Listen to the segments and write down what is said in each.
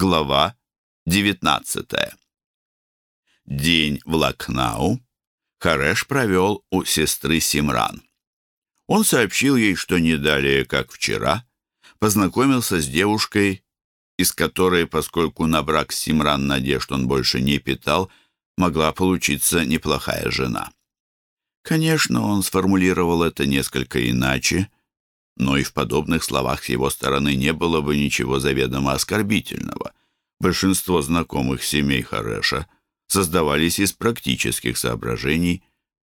Глава 19 День в Лакнау Хареш провел у сестры Симран. Он сообщил ей, что не далее, как вчера, познакомился с девушкой, из которой, поскольку на брак Симран надежд он больше не питал, могла получиться неплохая жена. Конечно, он сформулировал это несколько иначе, но и в подобных словах с его стороны не было бы ничего заведомо оскорбительного. Большинство знакомых семей Хареша создавались из практических соображений,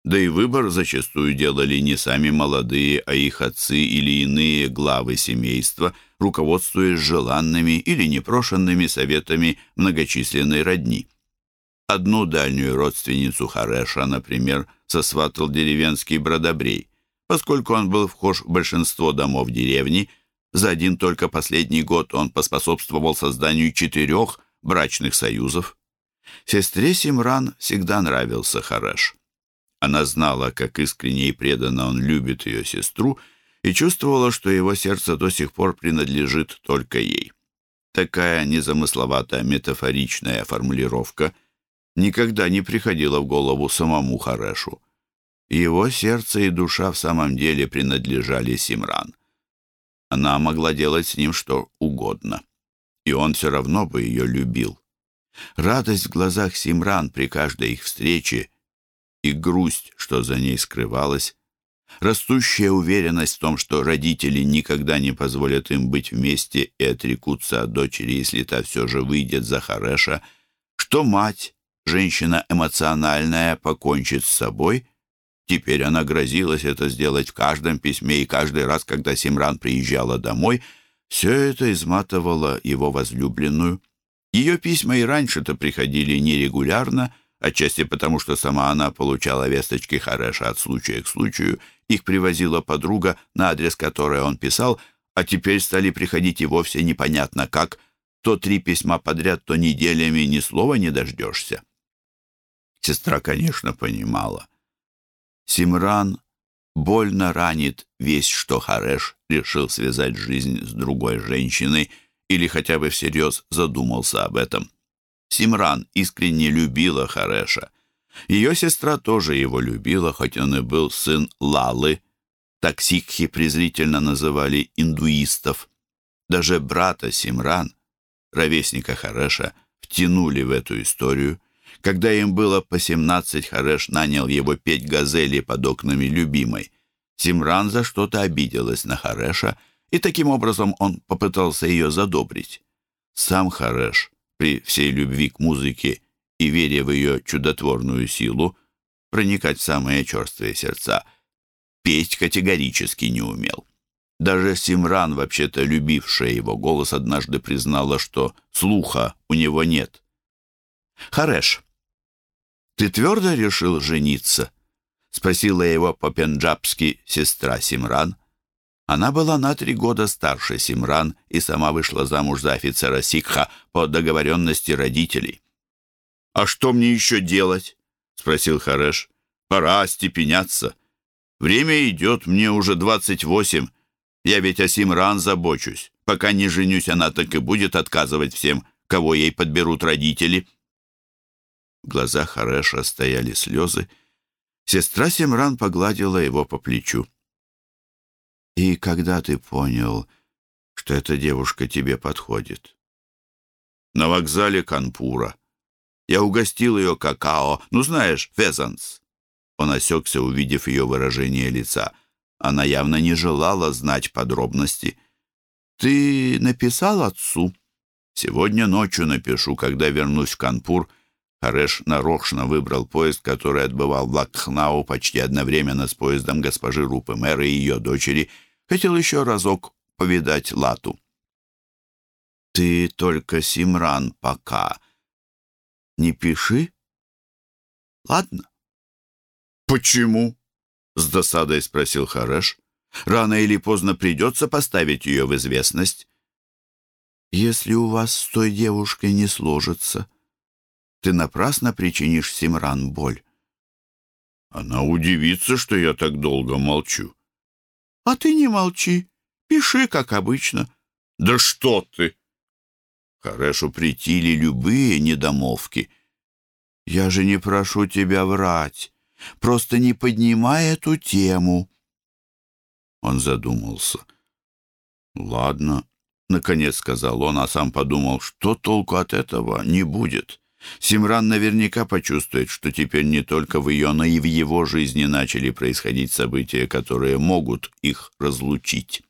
да и выбор зачастую делали не сами молодые, а их отцы или иные главы семейства, руководствуясь желанными или непрошенными советами многочисленной родни. Одну дальнюю родственницу Хареша, например, сосватал деревенский бродобрей – Поскольку он был вхож в большинство домов деревни, за один только последний год он поспособствовал созданию четырех брачных союзов. Сестре Симран всегда нравился Хареш. Она знала, как искренне и преданно он любит ее сестру, и чувствовала, что его сердце до сих пор принадлежит только ей. Такая незамысловатая метафоричная формулировка никогда не приходила в голову самому Харешу. Его сердце и душа в самом деле принадлежали Симран. Она могла делать с ним что угодно, и он все равно бы ее любил. Радость в глазах Симран при каждой их встрече и грусть, что за ней скрывалась, растущая уверенность в том, что родители никогда не позволят им быть вместе и отрекутся от дочери, если та все же выйдет за Хареша, что мать, женщина эмоциональная, покончит с собой — Теперь она грозилась это сделать в каждом письме и каждый раз, когда Симран приезжала домой, все это изматывало его возлюбленную. Ее письма и раньше-то приходили нерегулярно, отчасти потому, что сама она получала весточки Хареша от случая к случаю, их привозила подруга, на адрес которой он писал, а теперь стали приходить и вовсе непонятно как, то три письма подряд, то неделями ни слова не дождешься. Сестра, конечно, понимала — Симран больно ранит весть, что Хареш решил связать жизнь с другой женщиной или хотя бы всерьез задумался об этом. Симран искренне любила Хареша. Ее сестра тоже его любила, хоть он и был сын Лалы. Так сикхи презрительно называли индуистов. Даже брата Симран, ровесника Хареша, втянули в эту историю. Когда им было по семнадцать, Хареш нанял его петь газели под окнами любимой. Симран за что-то обиделась на Хареша, и таким образом он попытался ее задобрить. Сам Хареш, при всей любви к музыке и вере в ее чудотворную силу, проникать в самые черствые сердца, петь категорически не умел. Даже Симран, вообще-то любившая его голос, однажды признала, что слуха у него нет. «Хареш, «Ты твердо решил жениться?» — спросила его по-пенджабски сестра Симран. Она была на три года старше Симран и сама вышла замуж за офицера Сикха по договоренности родителей. «А что мне еще делать?» — спросил Хареш. «Пора остепеняться. Время идет, мне уже двадцать восемь. Я ведь о Симран забочусь. Пока не женюсь, она так и будет отказывать всем, кого ей подберут родители». В глазах Хареша стояли слезы. Сестра Семран погладила его по плечу. «И когда ты понял, что эта девушка тебе подходит?» «На вокзале Канпура. Я угостил ее какао. Ну, знаешь, фезанс». Он осекся, увидев ее выражение лица. Она явно не желала знать подробности. «Ты написал отцу?» «Сегодня ночью напишу, когда вернусь в Канпур. Хареш нарочно выбрал поезд, который отбывал в Лакхнау почти одновременно с поездом госпожи Рупы Мэры и ее дочери. Хотел еще разок повидать Лату. «Ты только, Симран, пока не пиши. Ладно?» «Почему?» — с досадой спросил Хареш. «Рано или поздно придется поставить ее в известность». «Если у вас с той девушкой не сложится...» Ты напрасно причинишь Симран боль. Она удивится, что я так долго молчу. А ты не молчи. Пиши, как обычно. Да что ты! Харешу притили любые недомолвки. Я же не прошу тебя врать. Просто не поднимай эту тему. Он задумался. Ладно, наконец сказал он, а сам подумал, что толку от этого не будет. Симран наверняка почувствует, что теперь не только в ее, но и в его жизни начали происходить события, которые могут их разлучить.